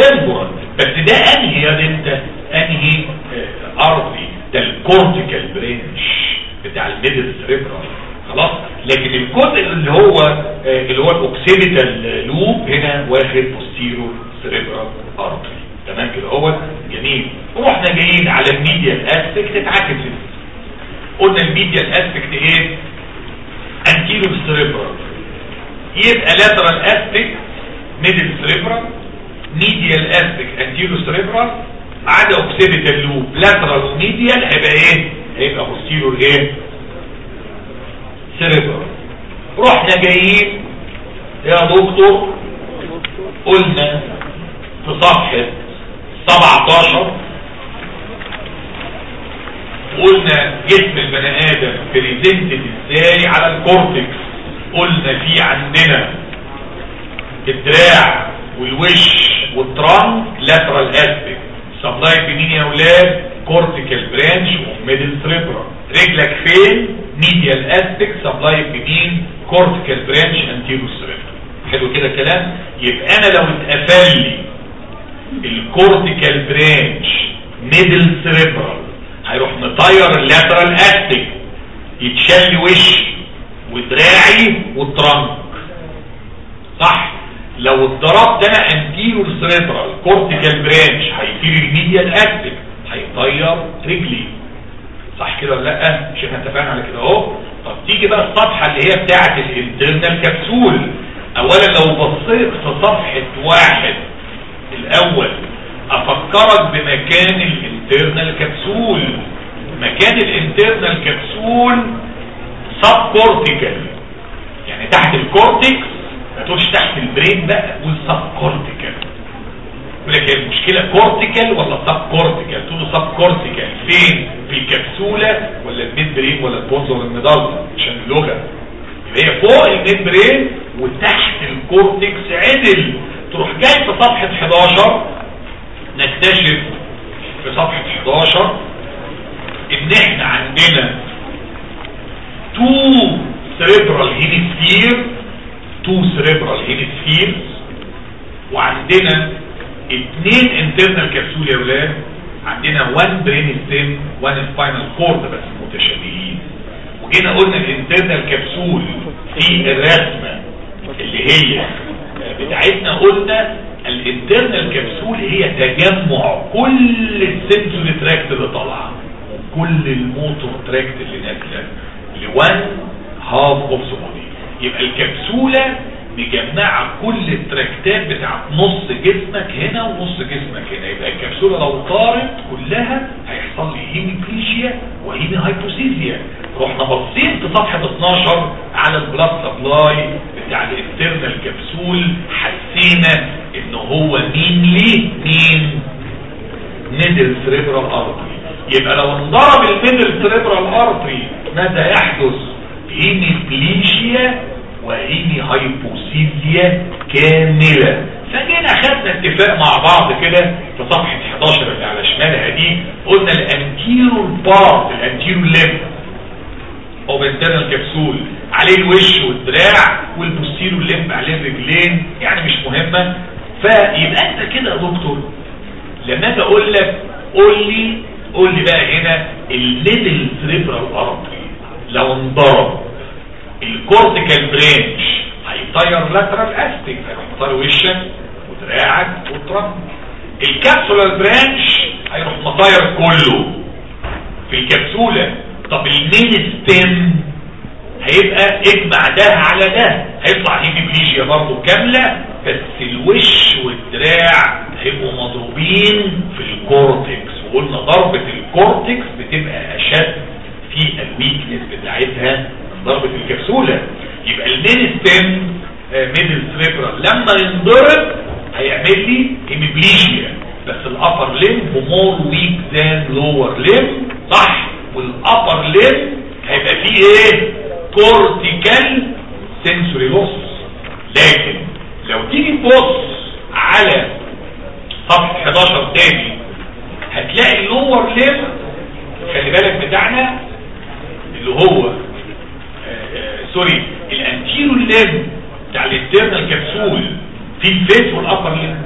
temporal بس ده أنهي يا انت أنهي artery ده ال cortical branch بتاع ال middle cerebral. خلاص؟ لكن الجزء اللي هو اللي هو ال occipital lobe هنا واخد posterior cerebral artery تمام كده. هو جميل. ورحنا جايين على ال medial aspect اتعكس قلنا ال medial aspect إيه؟ anterior cerebral يبقى lateral aspect middle cerebral medial aspect anterior cerebral عدا occipital lobe lateral و medial هيبقى إيه؟ هيبقى posterior إيه؟ cerebral رحنا جايين يا دكتور. قلنا في صفحة 17 قلنا جسم البني آدم presented إزاي على ال cortex قلنا في عندنا الدراع والوش وال trunk lateral aspect supply بمين يا أولاد cortical branch و middle cerebral رجلك فين؟ medial aspect supply بمين cortical branch anterior cerebral حلو كده كلام؟ يبقى أنا لو اتقفل لي ال cortical branch middle cerebral هيروح مطير ال lateral aspect يتشل وش؟ ودراعي وال trunk صح؟ لو اتضربت أنا anterior cerebral cortical branch هيطير ال medial aspect هيطير رجلي. صح كده ولا لأ؟ مش إحنا اتفقنا على كده أهو. طب تيجي بقى الصفحة اللي هي بتاعة ال internal capsule اولا لو بصيت في صفحة واحد الأول أفكرك بمكان ال internal capsule. مكان الإنترنال كبسول subcortical يعني تحت ال cortex ما تقولش تحت ال brain بقى قول subcortical يقول لك هي المشكلة cortical ولا subcortical تقول subcortical فين؟ في الكبسولة ولا ال midbrain ولا ال pons ولا عشان اللغة. هي فوق ال midbrain وتحت ال cortex عدل. تروح جاي في صفحة 11 نكتشف في صفحة 11 إن إحنا عندنا two cerebral hemisphere two cerebral hemispheres وعندنا اتنين internal capsule يا ولاد. عندنا one brain stem one spinal cord بس متشابهين. وجينا قلنا ال internal capsule في الرسمة اللي هي بتاعتنا قلنا ال internal capsule هي تجمع كل ال sensory tract اللي طالعة. كل ال motor tract اللي نازلة ل one half of body يبقى الكبسولة مجمعة كل ال tractات بتاعت نص جسمك هنا ونص جسمك هنا. يبقى الكبسولة لو طارت كلها هيحصل لي hemiplegia و hemihypoesthesia رحنا باصين في صفحة 12 على ال blood supply بتاع ال internal capsule حسينا إن هو مين؟ ليه؟ مين؟ middle cerebral artery. يبقى لو انضرب ال middle cerebral artery ماذا يحدث؟ hemiplegia و hemihypoesthesia كاملة. فجينا خدنا اتفاق مع بعض كده في صفحة 11 اللي على شمالها دي قلنا ال anterior part ال anterior limb of internal capsule عليه الوش والدراع وال posterior limb عليه الرجلين يعني مش مهمة. فيبقى انت كده يا دكتور. لما أجي أقول لك قول لي قول لي بقى هنا ال middle cerebral artery لو انضرب ال cortical branch هيطير lateral aspect هيطير وشك ودراعك و trunkك ال capsular branch هيروح مطير كله. في الكبسولة طب ال main stem هيبقى اجمع ده على ده؟ هيطلع hemiplegia برضه كاملة بس الوش والدراع هيبقوا مضروبين في ال cortex. وقلنا ضربة ال cortex بتبقى أشد في ال weakness بتاعتها من ضربة الكبسولة. يبقى ال main stem middle cerebral لما ينضرب هيعمل لي hemiplegia بس ال upper limb more weak than lower limb صح؟ وال upper limb هيبقى فيه إيه؟ cortical sensory loss لكن لو تيجي تبص على صفحة 11 تاني هتلاقي ال lower limb خلي بالك بتاعنا اللي هو sorry ال anterior limb بتاع ال internal capsule في ال face وال upper limb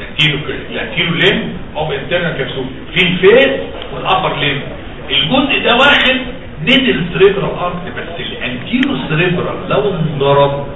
الانتيرو الانتيرو ليم أو الانترنال كبسول في الفيس والابر ليم الجزء ده واخد middle cerebral artery بس ال anterior cerebral لو انضرب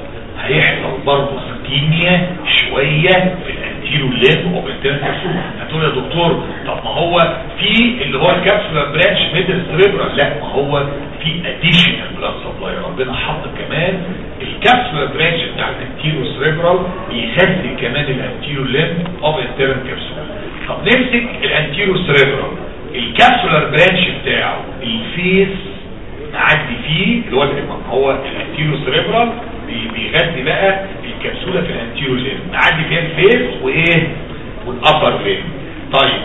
هيحصل برضه ischemia شوية في ال anterior of ال internal capsule هتقول يا دكتور طب ما هو في اللي هو ال capsular branch middle cerebral لا ما هو في additional blood supply ربنا حط كمان ال capsular branch بتاع ال anterior cerebral يغذي كمان ال anterior limb of ال internal capsule طب نمسك ال anterior cerebral ال capsular branch بتاعه ال face معدي فيه اللي هو هو ال anterior cerebral بيغذي بقى الكبسولة في ال anterior limb معدي فيها ال face وإيه؟ وال upper limb طيب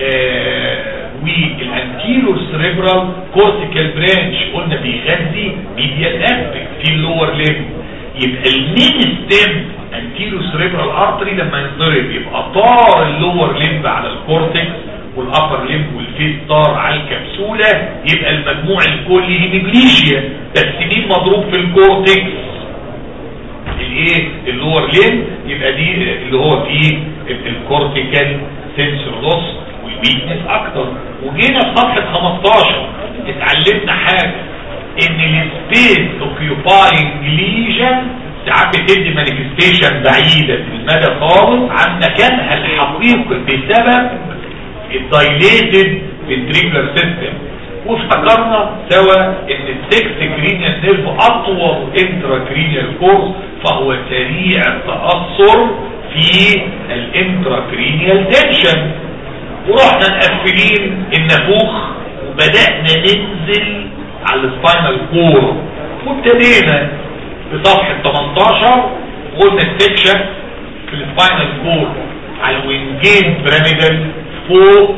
آه وال anterior cerebral cortical branch قلنا بيغذي medial aspect في ال lower limb يبقى ال main stem anterior cerebral artery لما ينضرب يبقى طار اللور ليمب على الكورتكس والابر ليمب والفيس طار على الكبسولة يبقى المجموع الكلي hemiplegia بس مين مضروب في ال cortex. الإيه؟ اللور لين يبقى دي اللي هو فيه ال cortical sensory loss وال weakness أكتر. وجينا في صفحة 15 اتعلمنا حاجة. إن ال space occupying lesion ساعات بتدي manifestation بعيدة المدى خالص عن مكانها الحقيقي بسبب ال dilated ventricular system وافتكرنا سوا إن ال sixth cranial nerve اطول intracranial course فهو سريع التأثر في ال intracranial tension. ورحنا مقفلين النافوخ وبدأنا ننزل على ال spinal cord وابتدينا بصفحة 18 قلنا ال section في ال spinal cord على الوينجين بيراميدال. فوق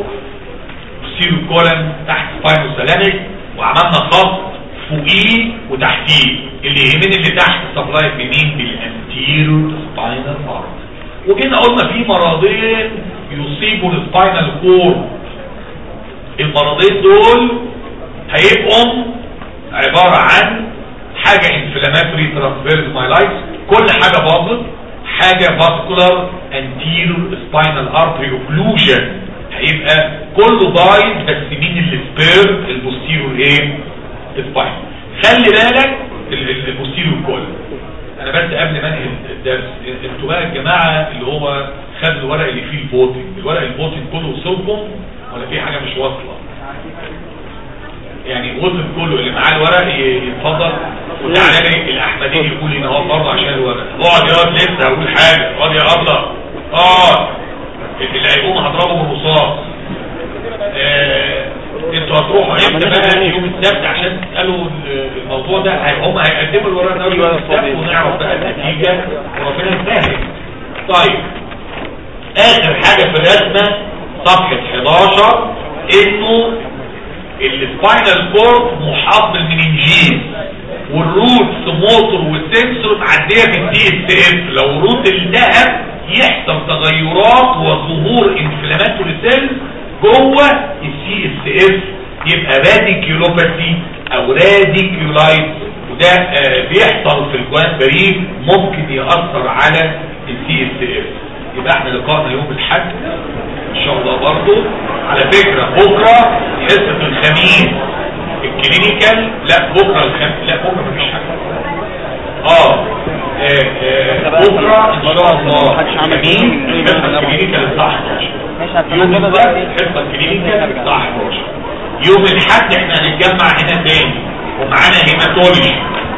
سيرو كولن تحت سباينو سلامك وعملنا خط فوقيه وتحتيه اللي يهمني اللي تحت سبلاي بمين؟ بالانتيرو سباينال ارض وكده قلنا في مرضين يصيبوا السباينال كور المرضين دول هيبقوا عبارة عن حاجة انفلاماتوري ترانسفيرز مايلايتس كل حاجة باظت حاجة vascular anterior spinal artery occlusion هيبقى كله بايظ بس مين اللي spared ال posterior إيه؟ spine خلي بالك ال posterior column أنا بس قبل ما أنهي الدرس أنتوا بقى الجماعة اللي هو خد الورق اللي فيه ال voting. الورق ال voting كله وصلكم ولا في حاجة مش واصلة؟ يعني وصل كله اللي معاه الورق يتفضل. وتعالى لي الاحمدين يقول إن هو برضه عشان الورق. اقعد يا لسه هقول حاجة. اقعد يا ابله آه اللي هيقوم هضربه بالرصاص آه، أنتوا هتروحوا إمتى بقى؟ يوم السبت عشان تسالوا الموضوع ده هم هيقدموا الورق ده يوم السبت ونعرف بقى النتيجة. وربنا يسهل. طيب. آخر حاجة في الرسمة صفحة 11 إنه ال spinal cord محاط بال meninges وال root motor وال sensory معدية في ال CSF. لو root التهب يحصل تغيرات وظهور inflammatory cells جوه ال CSF يبقى radiculopathy أو radiculitis وده آه، بيحصل في الجوان بريد ممكن يأثر على ال CSF يبقى إحنا لقائنا يوم الأحد. إن شاء الله برضو. على فكرة بكرة حصة الخميس. ال clinical لا بكرة الخميس لا بكرة مفيش حاجة. آه. شاء الله. الخميس حصة ال clinical الساعة 11 يوم السبت حصة ال clinical الساعة 11 يوم الأحد إحنا هنتجمع هنا تاني. ومعانا hematology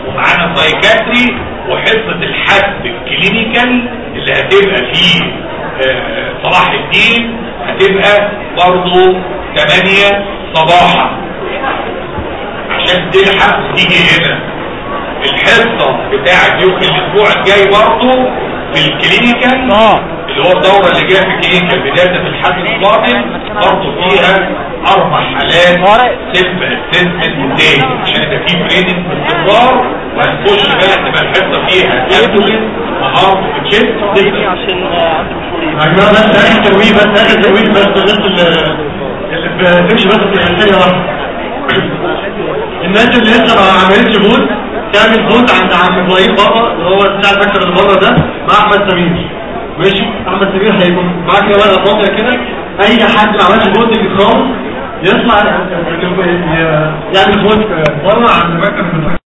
ومعانا psychiatry وحصة الحد ال clinical اللي هتبقى فيه آه، صلاح الدين هتبقى برضو 8 صباحا. عشان تلحق وتيجي هنا. الحصة بتاعت يوم الأسبوع الجاي برضو في ال clinical اللي هو الدورة اللي جاية في ال clinical بداية في الحد القادم برضو فيها أربع حالات self assessment تاني عشان يبقى في training باستمرار وهنخش بقى تبقى الحصة فيها abdomen وهارت وتشيست عشان جماعة بس اخر ترويج بس اخر ترويج بس الناس اللي بتمشي بس في واحدة الناس اللي لسه ما عملتش فوت تعمل فوت عند عم إبراهيم بره اللي هو بتاع الفاكر اللي بره ده مع أحمد سمير. ماشي؟ أحمد سمير هيكون معاك ورقه فاضيه كده. أي حد ما عملش فوت خالص يطلع يعمل فوت. بره عند فاكر